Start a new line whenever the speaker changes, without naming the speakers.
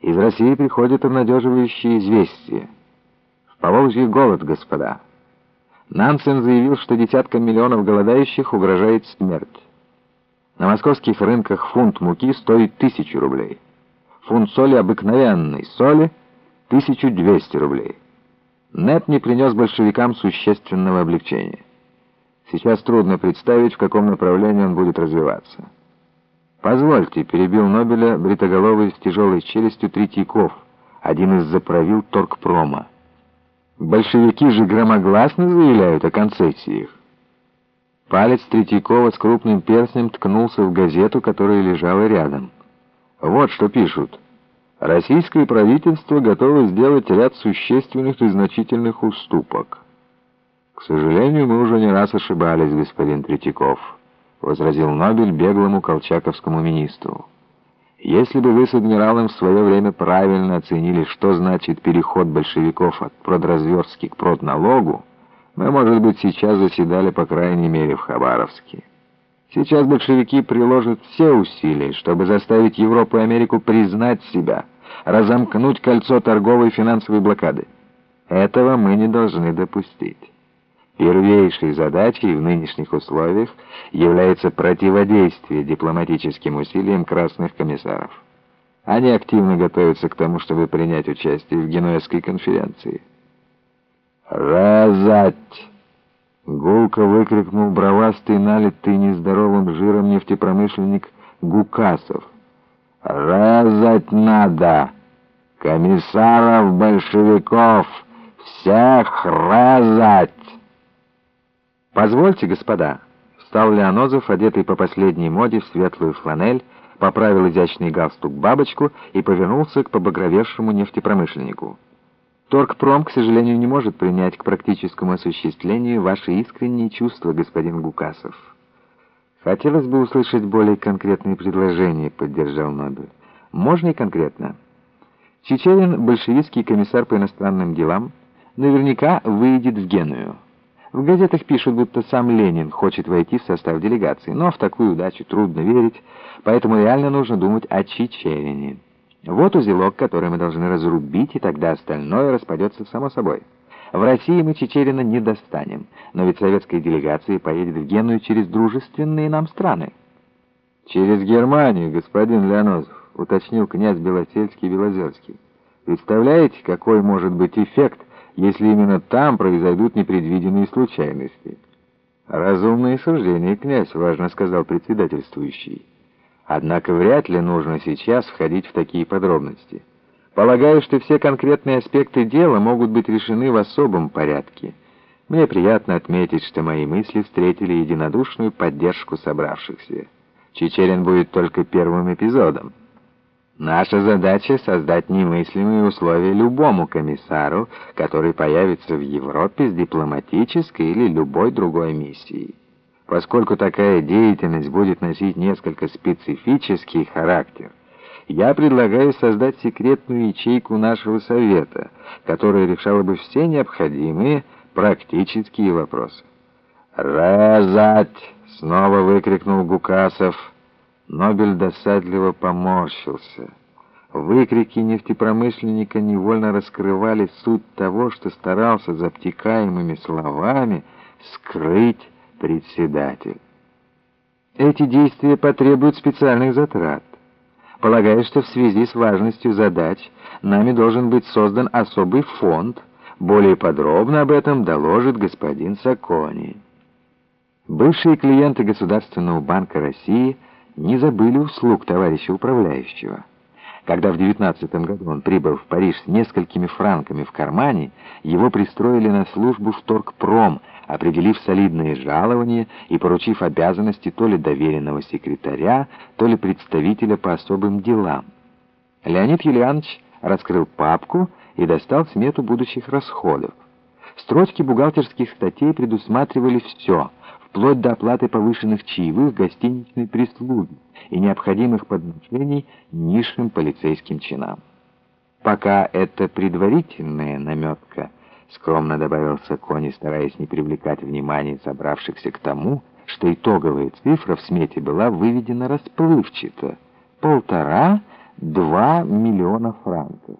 Из России приходят обнадеживающие известия. В Поволжье голод, господа. Нансен заявил, что десяткам миллионов голодающих угрожает смерть. На московских рынках фунт муки стоит тысячу рублей. Фунт соли обыкновенной соли — 1200 рублей. НЭП не принес большевикам существенного облегчения. Сейчас трудно представить, в каком направлении он будет развиваться. «Позвольте», — перебил Нобеля бритоголовый с тяжелой челюстью Третьяков, один из заправил торгпрома. «Большевики же громогласно заявляют о концессиях». Палец Третьякова с крупным перстнем ткнулся в газету, которая лежала рядом. Вот что пишут. Российское правительство готово сделать ряд существенных и значительных уступок. К сожалению, мы уже не раз ошибались, господин Третьяков. — возразил Нобель беглому колчаковскому министру. «Если бы вы с адмиралом в свое время правильно оценили, что значит переход большевиков от продразверстки к продналогу, мы, может быть, сейчас заседали, по крайней мере, в Хабаровске. Сейчас большевики приложат все усилия, чтобы заставить Европу и Америку признать себя, разомкнуть кольцо торговой и финансовой блокады. Этого мы не должны допустить». Первейшей задачей в нынешних условиях является противодействие дипломатическим усилиям красных комиссаров. Они активно готовятся к тому, чтобы принять участие в Генуэзской конференции. «Разать!» — гулко выкрикнул бровастый, налитый нездоровым жиром нефтепромышленник Гукасов. «Разать надо! Комиссаров-большевиков! Всех разать!»
«Позвольте, господа», — встал Леонозов, одетый по последней моде в светлую фланель, поправил изящный галстук бабочку и повернулся к побагровевшему нефтепромышленнику. «Торгпром, к сожалению, не может принять к практическому осуществлению ваши искренние чувства, господин Гукасов». «Хотелось бы услышать более конкретные предложения», — поддержал Нобель. «Можно и конкретно». Чечерин, большевистский комиссар по иностранным делам, наверняка выйдет в Геную. В газетах пишут, будто сам Ленин хочет войти в состав делегации, но в такую удачу трудно верить, поэтому реально нужно думать о Чечерине. Вот узелок, который мы должны разрубить, и тогда остальное распадется само собой. В России мы Чечерина не достанем, но ведь советская делегация поедет в Геную через дружественные нам страны.
«Через Германию, господин Леонозов», — уточнил князь Белосельский-Белозерский. «Представляете, какой может быть эффект, если именно там произойдут непредвиденные случайности. «Разумные суждения, князь», — важно сказал председательствующий. «Однако вряд ли нужно сейчас входить в такие подробности. Полагаю, что все конкретные аспекты дела могут быть решены в особом порядке. Мне приятно отметить, что мои мысли встретили единодушную поддержку собравшихся. Чечерин будет только первым эпизодом». Наша задача — создать немыслимые условия любому комиссару, который появится в Европе с дипломатической или любой другой миссией. Поскольку такая деятельность будет носить несколько специфический характер, я предлагаю создать секретную ячейку нашего совета, которая решала бы все необходимые практические вопросы. «Разать!» — снова выкрикнул Гукасов — Нобель досадливо поморщился. Выкрики нефтепромышленника невольно раскрывали суть того, что старался за обтекаемыми словами скрыть председатель. Эти действия потребуют специальных затрат. Полагаю, что в связи с важностью задач нами должен быть создан особый фонд. Более подробно об этом доложит господин Сакони. Бывшие клиенты Государственного банка России – не забыли услуг товарища управляющего. Когда в 19 году он прибыл в Париж с несколькими франками в кармане, его пристроили на службу в торгпром, определив солидные жалования и поручив обязанности то ли доверенного секретаря, то ли представителя по особым делам. Леонид Юлианович раскрыл папку и достал смету будущих расходов. Строчки бухгалтерских статей предусматривали все — вплоть до оплаты повышенных чаевых гостиничной прислуги и необходимых подношений низшим полицейским чинам. Пока это предварительная наметка, скромно добавил Сакони, стараясь не привлекать внимание собравшихся к тому, что итоговая цифра в смете была выведена расплывчато — полтора 2 миллиона франков.